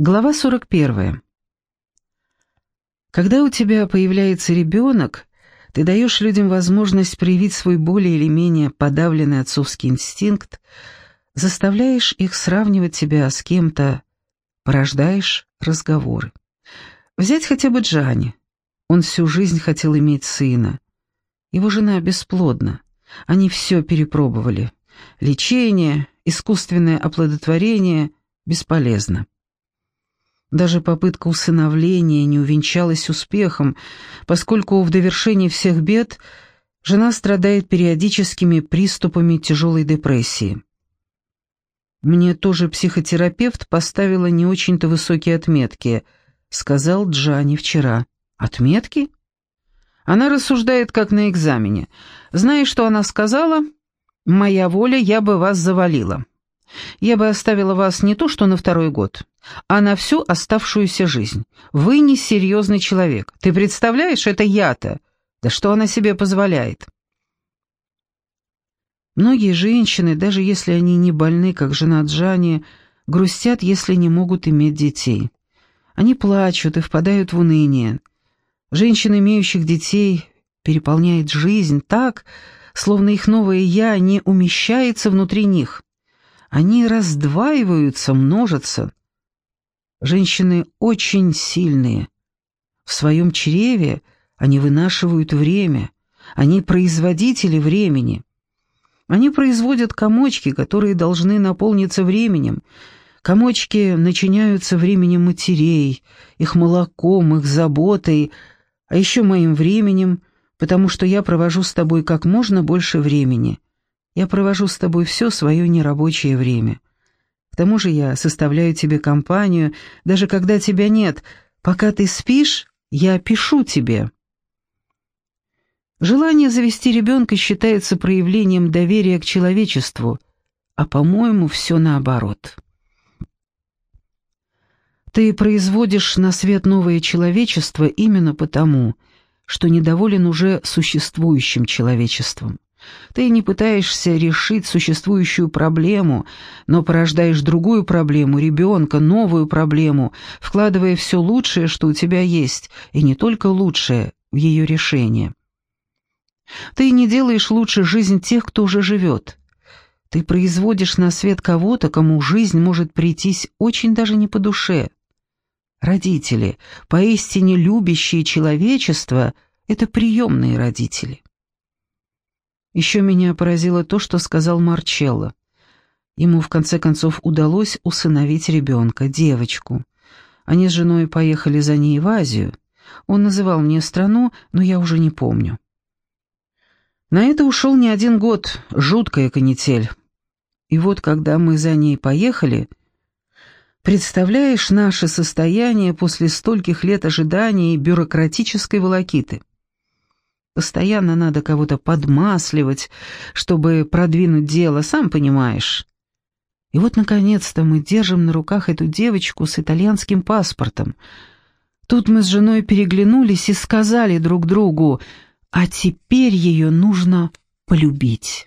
Глава 41. Когда у тебя появляется ребенок, ты даешь людям возможность проявить свой более или менее подавленный отцовский инстинкт, заставляешь их сравнивать тебя с кем-то, порождаешь разговоры. Взять хотя бы Джани. Он всю жизнь хотел иметь сына. Его жена бесплодна. Они все перепробовали. Лечение, искусственное оплодотворение – бесполезно. Даже попытка усыновления не увенчалась успехом, поскольку в довершении всех бед жена страдает периодическими приступами тяжелой депрессии. «Мне тоже психотерапевт поставила не очень-то высокие отметки», — сказал Джани вчера. «Отметки?» Она рассуждает, как на экзамене. Знаешь, что она сказала? «Моя воля, я бы вас завалила. Я бы оставила вас не то что на второй год, а на всю оставшуюся жизнь. Вы несерьезный человек. Ты представляешь, это я-то. Да что она себе позволяет? Многие женщины, даже если они не больны, как жена Джани, грустят, если не могут иметь детей. Они плачут и впадают в уныние. Женщин, имеющих детей, переполняет жизнь так, словно их новое «я» не умещается внутри них. Они раздваиваются, множатся. Женщины очень сильные. В своем чреве они вынашивают время, они производители времени. Они производят комочки, которые должны наполниться временем. Комочки начиняются временем матерей, их молоком, их заботой, а еще моим временем, потому что я провожу с тобой как можно больше времени. Я провожу с тобой все свое нерабочее время. К тому же я составляю тебе компанию, даже когда тебя нет. Пока ты спишь, я пишу тебе». Желание завести ребенка считается проявлением доверия к человечеству, а, по-моему, все наоборот. Ты производишь на свет новое человечество именно потому, что недоволен уже существующим человечеством. Ты не пытаешься решить существующую проблему, но порождаешь другую проблему, ребенка, новую проблему, вкладывая все лучшее, что у тебя есть, и не только лучшее, в ее решение. Ты не делаешь лучше жизнь тех, кто уже живет. Ты производишь на свет кого-то, кому жизнь может прийтись очень даже не по душе. Родители, поистине любящие человечество, это приемные родители. Еще меня поразило то, что сказал Марчелло. Ему в конце концов удалось усыновить ребенка, девочку. Они с женой поехали за ней в Азию. Он называл мне страну, но я уже не помню. На это ушел не один год, жуткая канитель. И вот когда мы за ней поехали, представляешь наше состояние после стольких лет ожидания и бюрократической волокиты. Постоянно надо кого-то подмасливать, чтобы продвинуть дело, сам понимаешь. И вот, наконец-то, мы держим на руках эту девочку с итальянским паспортом. Тут мы с женой переглянулись и сказали друг другу, а теперь ее нужно полюбить.